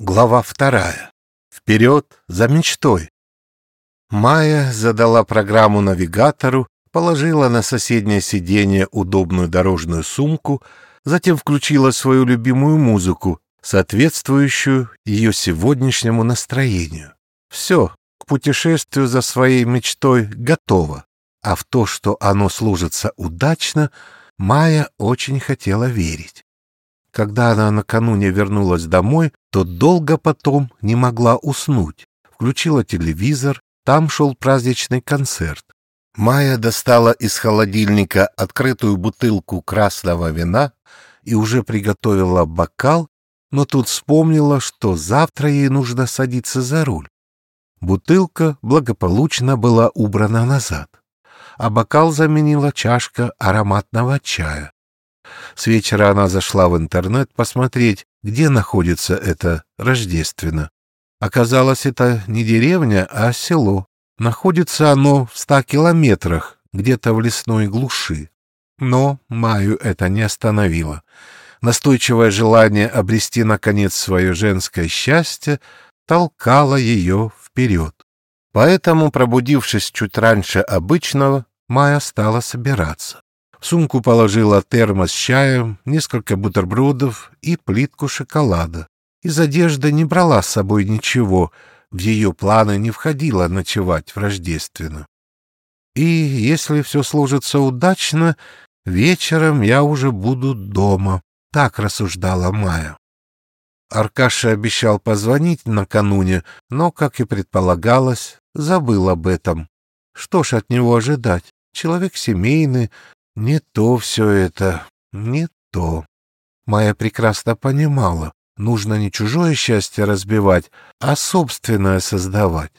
Глава вторая. Вперед за мечтой. Майя задала программу навигатору, положила на соседнее сиденье удобную дорожную сумку, затем включила свою любимую музыку, соответствующую ее сегодняшнему настроению. Все, к путешествию за своей мечтой готово, а в то, что оно служится удачно, Майя очень хотела верить. Когда она накануне вернулась домой, то долго потом не могла уснуть. Включила телевизор, там шел праздничный концерт. Майя достала из холодильника открытую бутылку красного вина и уже приготовила бокал, но тут вспомнила, что завтра ей нужно садиться за руль. Бутылка благополучно была убрана назад, а бокал заменила чашка ароматного чая. С вечера она зашла в интернет посмотреть, где находится это Рождественно. Оказалось, это не деревня, а село. Находится оно в ста километрах, где-то в лесной глуши. Но Маю это не остановило. Настойчивое желание обрести, наконец, свое женское счастье толкало ее вперед. Поэтому, пробудившись чуть раньше обычного, Майя стала собираться. В сумку положила термос с чаем, несколько бутербродов и плитку шоколада. Из одежды не брала с собой ничего, в ее планы не входило ночевать в Рождественно. И если все сложится удачно, вечером я уже буду дома, так рассуждала Майя. Аркаша обещал позвонить накануне, но, как и предполагалось, забыл об этом. Что ж от него ожидать? Человек семейный, не то все это, не то. Майя прекрасно понимала, нужно не чужое счастье разбивать, а собственное создавать.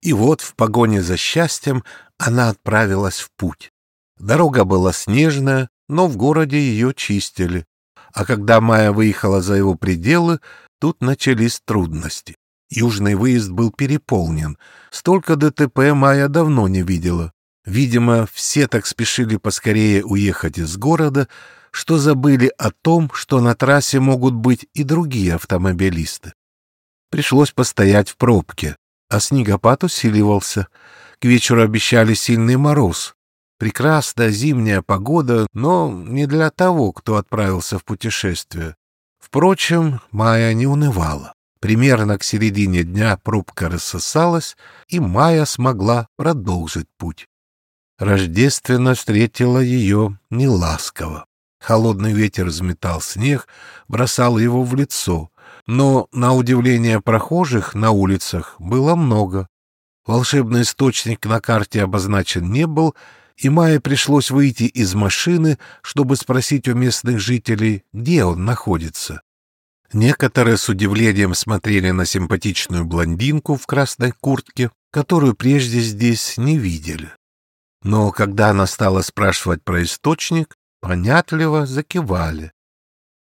И вот в погоне за счастьем она отправилась в путь. Дорога была снежная, но в городе ее чистили. А когда Майя выехала за его пределы, тут начались трудности. Южный выезд был переполнен. Столько ДТП Майя давно не видела. Видимо, все так спешили поскорее уехать из города, что забыли о том, что на трассе могут быть и другие автомобилисты. Пришлось постоять в пробке, а снегопад усиливался. К вечеру обещали сильный мороз. Прекрасная зимняя погода, но не для того, кто отправился в путешествие. Впрочем, Майя не унывала. Примерно к середине дня пробка рассосалась, и Майя смогла продолжить путь. Рождественно встретила ее неласково. Холодный ветер взметал снег, бросал его в лицо, но, на удивление прохожих на улицах было много. Волшебный источник на карте обозначен не был, и Майе пришлось выйти из машины, чтобы спросить у местных жителей, где он находится. Некоторые с удивлением смотрели на симпатичную блондинку в красной куртке, которую прежде здесь не видели. Но когда она стала спрашивать про источник, понятливо закивали.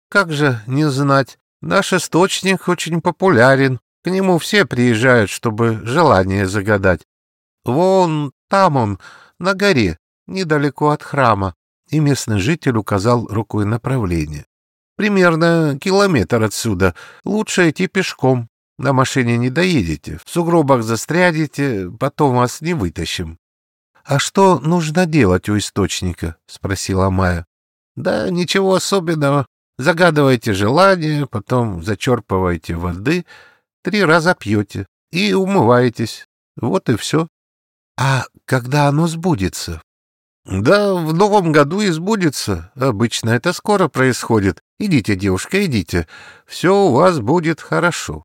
Как же не знать, наш источник очень популярен, к нему все приезжают, чтобы желание загадать. Вон там он, на горе, недалеко от храма, и местный житель указал рукой направление. Примерно километр отсюда, лучше идти пешком. На машине не доедете, в сугробах застрянете, потом вас не вытащим. «А что нужно делать у источника?» — спросила Майя. «Да ничего особенного. Загадывайте желание, потом зачерпываете воды, три раза пьете и умываетесь. Вот и все». «А когда оно сбудется?» «Да, в новом году и сбудется. Обычно это скоро происходит. Идите, девушка, идите. Все у вас будет хорошо».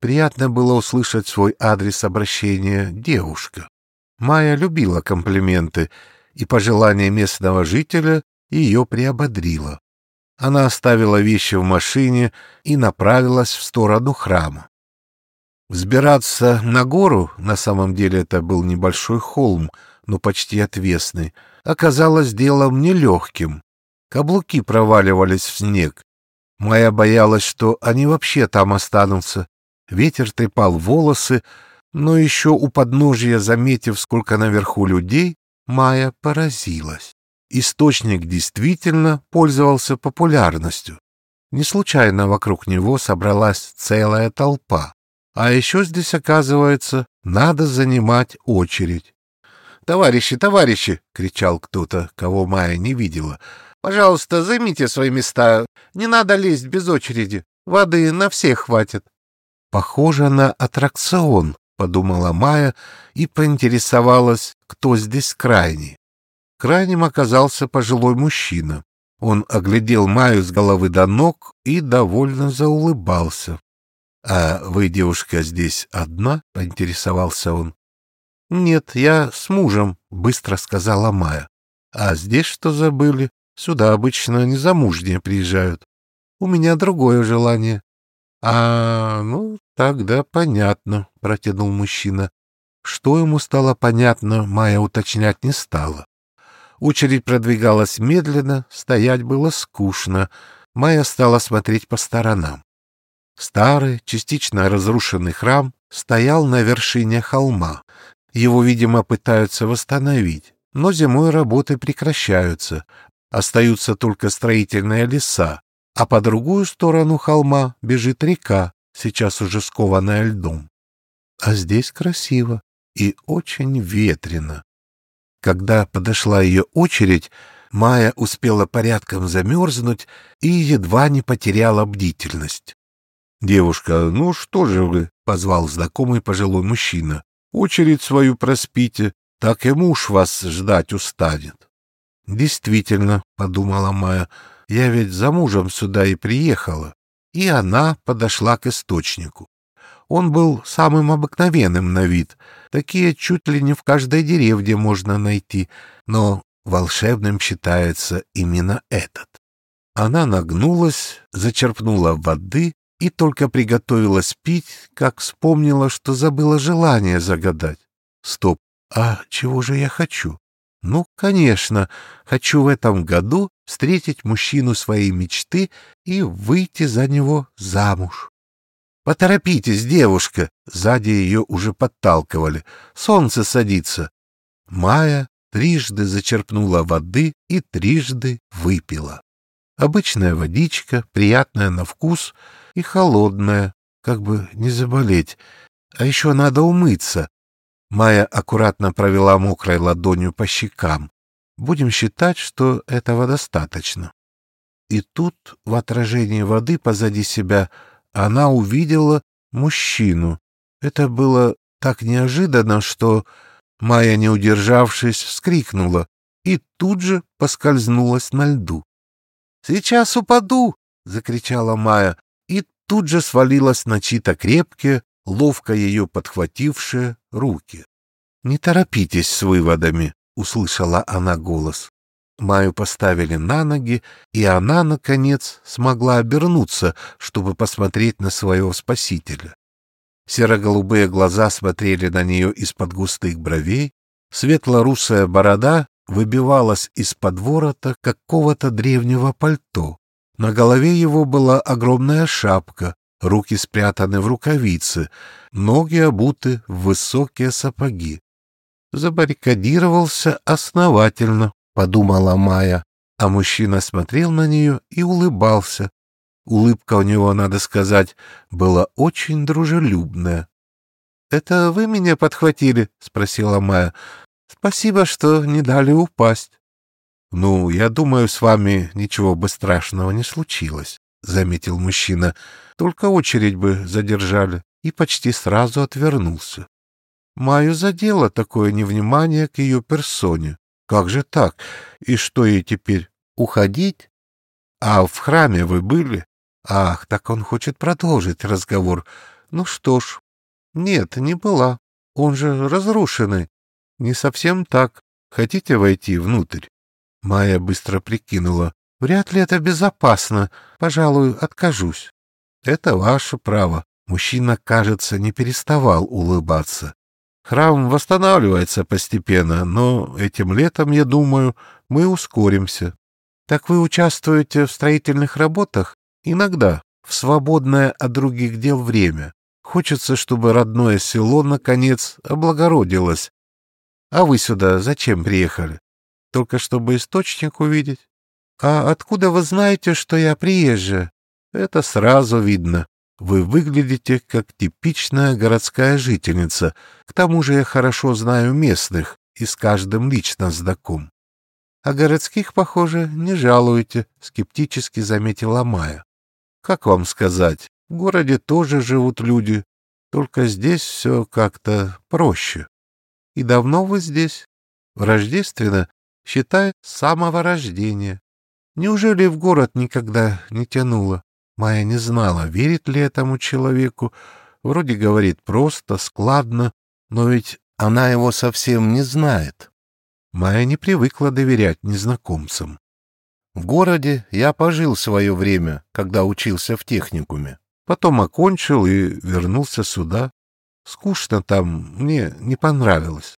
Приятно было услышать свой адрес обращения «девушка». Майя любила комплименты, и пожелание местного жителя ее приободрило. Она оставила вещи в машине и направилась в сторону храма. Взбираться на гору, на самом деле это был небольшой холм, но почти отвесный, оказалось делом нелегким. Каблуки проваливались в снег. Майя боялась, что они вообще там останутся. Ветер трепал волосы, но еще у подножия, заметив, сколько наверху людей, Майя поразилась. Источник действительно пользовался популярностью. Не случайно вокруг него собралась целая толпа. А еще здесь, оказывается, надо занимать очередь. «Товарищи, товарищи!» — кричал кто-то, кого Майя не видела. «Пожалуйста, займите свои места. Не надо лезть без очереди. Воды на всех хватит». «Похоже на аттракцион», — подумала Майя и поинтересовалась, кто здесь крайний. Крайним оказался пожилой мужчина. Он оглядел Майю с головы до ног и довольно заулыбался. — А вы, девушка, здесь одна? — поинтересовался он. — Нет, я с мужем, — быстро сказала Майя. — А здесь что забыли? Сюда обычно незамужние приезжают. У меня другое желание. — А, ну, тогда понятно, — протянул мужчина. Что ему стало понятно, Майя уточнять не стала. Очередь продвигалась медленно, стоять было скучно. Майя стала смотреть по сторонам. Старый, частично разрушенный храм стоял на вершине холма. Его, видимо, пытаются восстановить, но зимой работы прекращаются. Остаются только строительные леса, а по другую сторону холма бежит река, сейчас уже скованная льдом. А здесь красиво и очень ветрено. Когда подошла ее очередь, Майя успела порядком замерзнуть и едва не потеряла бдительность. «Девушка, ну что же вы?» — позвал знакомый пожилой мужчина. «Очередь свою проспите, так и муж вас ждать устанет». «Действительно», — подумала Майя, — «я ведь за мужем сюда и приехала». И она подошла к источнику. Он был самым обыкновенным на вид, такие чуть ли не в каждой деревне можно найти, но волшебным считается именно этот. Она нагнулась, зачерпнула воды и только приготовилась пить, как вспомнила, что забыла желание загадать. Стоп, а чего же я хочу? Ну, конечно, хочу в этом году встретить мужчину своей мечты и выйти за него замуж. «Поторопитесь, девушка!» Сзади ее уже подталкивали. «Солнце садится!» Майя трижды зачерпнула воды и трижды выпила. Обычная водичка, приятная на вкус — и холодная, как бы не заболеть. А еще надо умыться. Майя аккуратно провела мокрой ладонью по щекам. Будем считать, что этого достаточно. И тут, в отражении воды позади себя, она увидела мужчину. Это было так неожиданно, что Майя, не удержавшись, вскрикнула и тут же поскользнулась на льду. «Сейчас упаду!» — закричала Майя тут же свалилась на чьи-то крепкие, ловко ее подхватившие руки. «Не торопитесь с выводами», — услышала она голос. Маю поставили на ноги, и она, наконец, смогла обернуться, чтобы посмотреть на своего спасителя. Серо-голубые глаза смотрели на нее из-под густых бровей, светло-русая борода выбивалась из-под ворота какого-то древнего пальто. На голове его была огромная шапка, руки спрятаны в рукавицы, ноги обуты в высокие сапоги. Забаррикадировался основательно, подумала Майя, а мужчина смотрел на нее и улыбался. Улыбка у него, надо сказать, была очень дружелюбная. «Это вы меня подхватили?» — спросила Майя. «Спасибо, что не дали упасть». «Ну, я думаю, с вами ничего бы страшного не случилось», — заметил мужчина. «Только очередь бы задержали». И почти сразу отвернулся. Маю задело такое невнимание к ее персоне. Как же так? И что ей теперь? Уходить? А в храме вы были? Ах, так он хочет продолжить разговор. Ну что ж. Нет, не была. Он же разрушенный. Не совсем так. Хотите войти внутрь? Майя быстро прикинула. «Вряд ли это безопасно. Пожалуй, откажусь». «Это ваше право». Мужчина, кажется, не переставал улыбаться. «Храм восстанавливается постепенно, но этим летом, я думаю, мы ускоримся». «Так вы участвуете в строительных работах?» «Иногда, в свободное от других дел время. Хочется, чтобы родное село, наконец, облагородилось. А вы сюда зачем приехали?» Только чтобы источник увидеть. А откуда вы знаете, что я приезжая? Это сразу видно. Вы выглядите как типичная городская жительница. К тому же я хорошо знаю местных и с каждым лично знаком. А городских, похоже, не жалуете, — скептически заметила Майя. Как вам сказать, в городе тоже живут люди, только здесь все как-то проще. И давно вы здесь? Рождественно, считай, с самого рождения. Неужели в город никогда не тянуло? Майя не знала, верит ли этому человеку. Вроде говорит просто, складно, но ведь она его совсем не знает. Майя не привыкла доверять незнакомцам. В городе я пожил свое время, когда учился в техникуме. Потом окончил и вернулся сюда. Скучно там, мне не понравилось.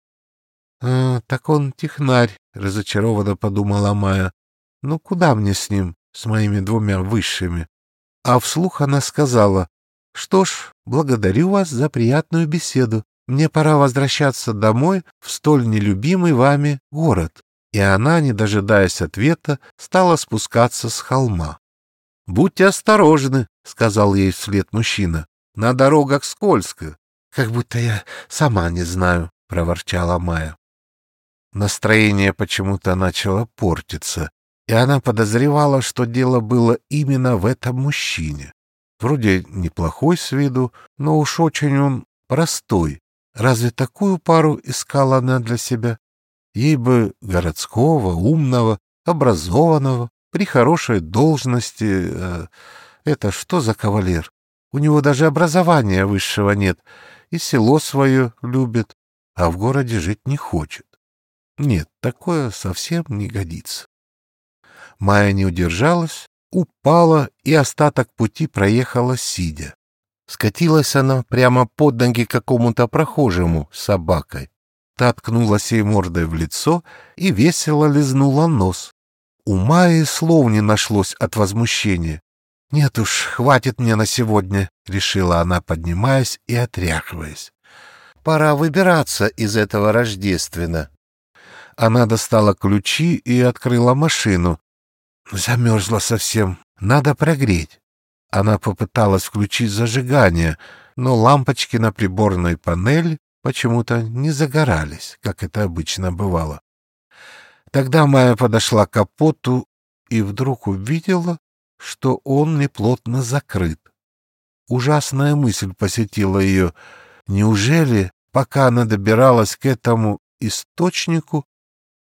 «А, так он технарь», — разочарованно подумала Майя. «Ну куда мне с ним, с моими двумя высшими?» А вслух она сказала, «Что ж, благодарю вас за приятную беседу. Мне пора возвращаться домой в столь нелюбимый вами город». И она, не дожидаясь ответа, стала спускаться с холма. «Будьте осторожны», — сказал ей вслед мужчина. «На дорогах скользко». «Как будто я сама не знаю», — проворчала Майя. Настроение почему-то начало портиться, и она подозревала, что дело было именно в этом мужчине. Вроде неплохой с виду, но уж очень он простой. Разве такую пару искала она для себя? Ей бы городского, умного, образованного, при хорошей должности. Э, это что за кавалер? У него даже образования высшего нет, и село свое любит, а в городе жить не хочет. Нет, такое совсем не годится. Майя не удержалась, упала и остаток пути проехала сидя. Скатилась она прямо под ноги какому-то прохожему с собакой. Та ткнулась ей мордой в лицо и весело лизнула нос. У Майи слов не нашлось от возмущения. «Нет уж, хватит мне на сегодня», — решила она, поднимаясь и отряхиваясь. «Пора выбираться из этого Рождествена». Она достала ключи и открыла машину, Замерзла совсем. Надо прогреть. Она попыталась включить зажигание, но лампочки на приборной панели почему-то не загорались, как это обычно бывало. Тогда Майя подошла к капоту и вдруг увидела, что он неплотно закрыт. Ужасная мысль посетила ее. Неужели, пока она добиралась к этому источнику,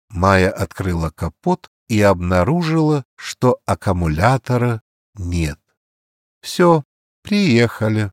Майя открыла капот и обнаружила, что аккумулятора нет. Все, приехали.